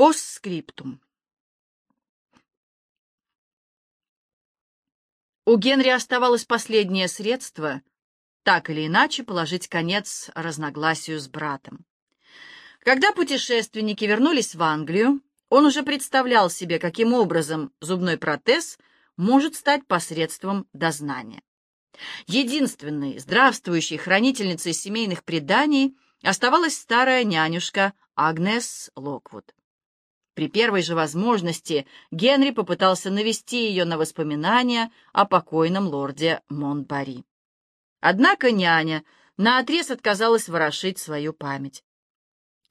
Постскриптум. У Генри оставалось последнее средство так или иначе положить конец разногласию с братом. Когда путешественники вернулись в Англию, он уже представлял себе, каким образом зубной протез может стать посредством дознания. Единственной здравствующей хранительницей семейных преданий оставалась старая нянюшка Агнес Локвуд. При первой же возможности Генри попытался навести ее на воспоминания о покойном лорде Монбари. Однако няня наотрез отказалась ворошить свою память.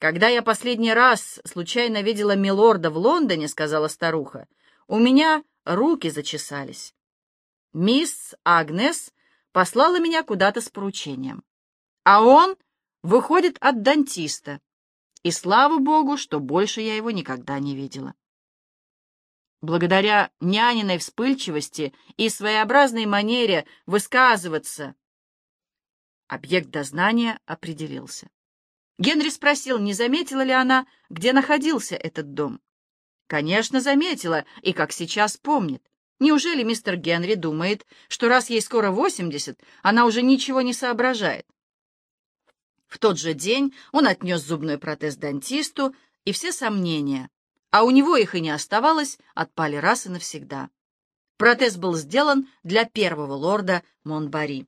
«Когда я последний раз случайно видела милорда в Лондоне, — сказала старуха, — у меня руки зачесались. Мисс Агнес послала меня куда-то с поручением. А он выходит от дантиста. И слава богу, что больше я его никогда не видела. Благодаря няниной вспыльчивости и своеобразной манере высказываться, объект дознания определился. Генри спросил, не заметила ли она, где находился этот дом. Конечно, заметила, и как сейчас помнит. Неужели мистер Генри думает, что раз ей скоро восемьдесят, она уже ничего не соображает? В тот же день он отнес зубной протез дантисту, и все сомнения, а у него их и не оставалось, отпали раз и навсегда. Протез был сделан для первого лорда Монбари.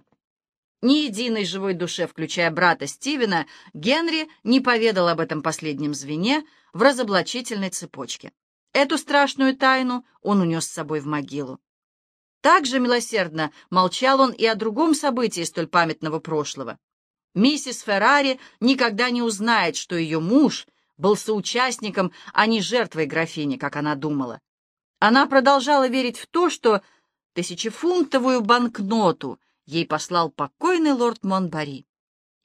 Ни единой живой душе, включая брата Стивена, Генри не поведал об этом последнем звене в разоблачительной цепочке. Эту страшную тайну он унес с собой в могилу. Также милосердно молчал он и о другом событии столь памятного прошлого. Миссис Феррари никогда не узнает, что ее муж был соучастником, а не жертвой графини, как она думала. Она продолжала верить в то, что тысячефунтовую банкноту ей послал покойный лорд Монбари,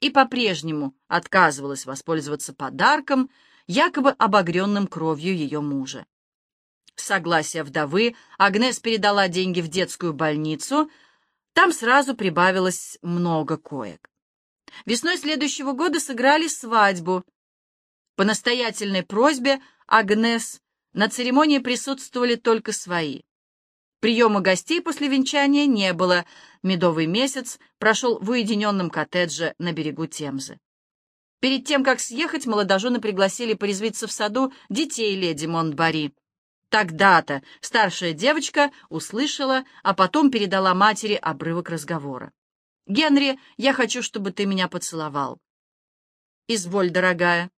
и по-прежнему отказывалась воспользоваться подарком, якобы обогренным кровью ее мужа. С согласия вдовы Агнес передала деньги в детскую больницу, там сразу прибавилось много коек. Весной следующего года сыграли свадьбу. По настоятельной просьбе Агнес на церемонии присутствовали только свои. Приема гостей после венчания не было. Медовый месяц прошел в уединенном коттедже на берегу Темзы. Перед тем, как съехать, молодожены пригласили порезвиться в саду детей леди Монтбари. Тогда-то старшая девочка услышала, а потом передала матери обрывок разговора. «Генри, я хочу, чтобы ты меня поцеловал». «Изволь, дорогая».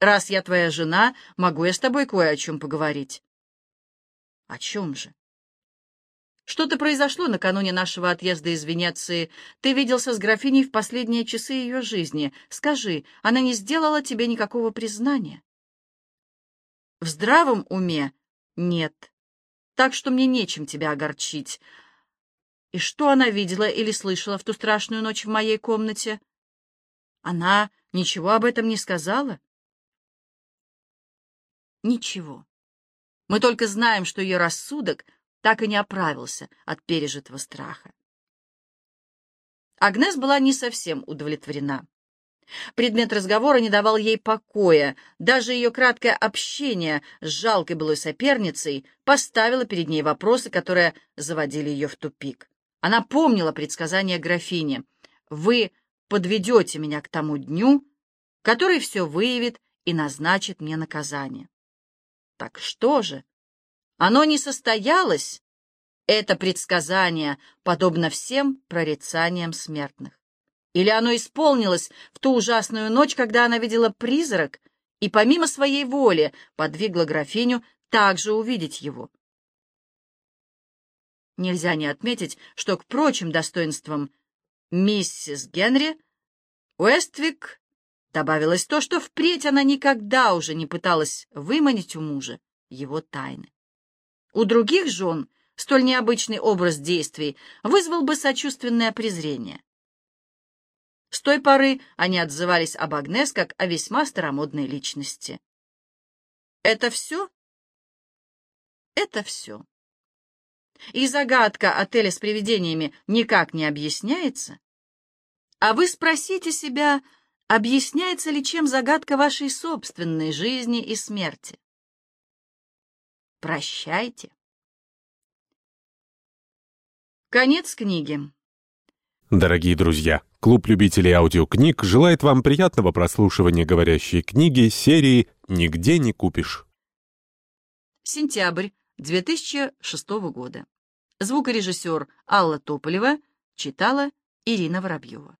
«Раз я твоя жена, могу я с тобой кое о чем поговорить». «О чем же?» «Что-то произошло накануне нашего отъезда из Венеции. Ты виделся с графиней в последние часы ее жизни. Скажи, она не сделала тебе никакого признания?» «В здравом уме? Нет. Так что мне нечем тебя огорчить. И что она видела или слышала в ту страшную ночь в моей комнате? Она ничего об этом не сказала? Ничего. Мы только знаем, что ее рассудок так и не оправился от пережитого страха. Агнес была не совсем удовлетворена. Предмет разговора не давал ей покоя. Даже ее краткое общение с жалкой былой соперницей поставило перед ней вопросы, которые заводили ее в тупик. Она помнила предсказание графини. «Вы подведете меня к тому дню, который все выявит и назначит мне наказание». Так что же? Оно не состоялось. Это предсказание подобно всем прорицаниям смертных. Или оно исполнилось в ту ужасную ночь, когда она видела призрак и помимо своей воли подвигла графиню также увидеть его. Нельзя не отметить, что к прочим достоинствам миссис Генри Уэствик добавилось то, что впредь она никогда уже не пыталась выманить у мужа его тайны. У других жен столь необычный образ действий вызвал бы сочувственное презрение. С той поры они отзывались об Агнес как о весьма старомодной личности. Это все? Это все и загадка отеля с привидениями никак не объясняется, а вы спросите себя, объясняется ли чем загадка вашей собственной жизни и смерти? Прощайте. Конец книги. Дорогие друзья, клуб любителей аудиокниг желает вам приятного прослушивания говорящей книги серии «Нигде не купишь». Сентябрь 2006 года. Звукорежиссер Алла Тополева читала Ирина Воробьева.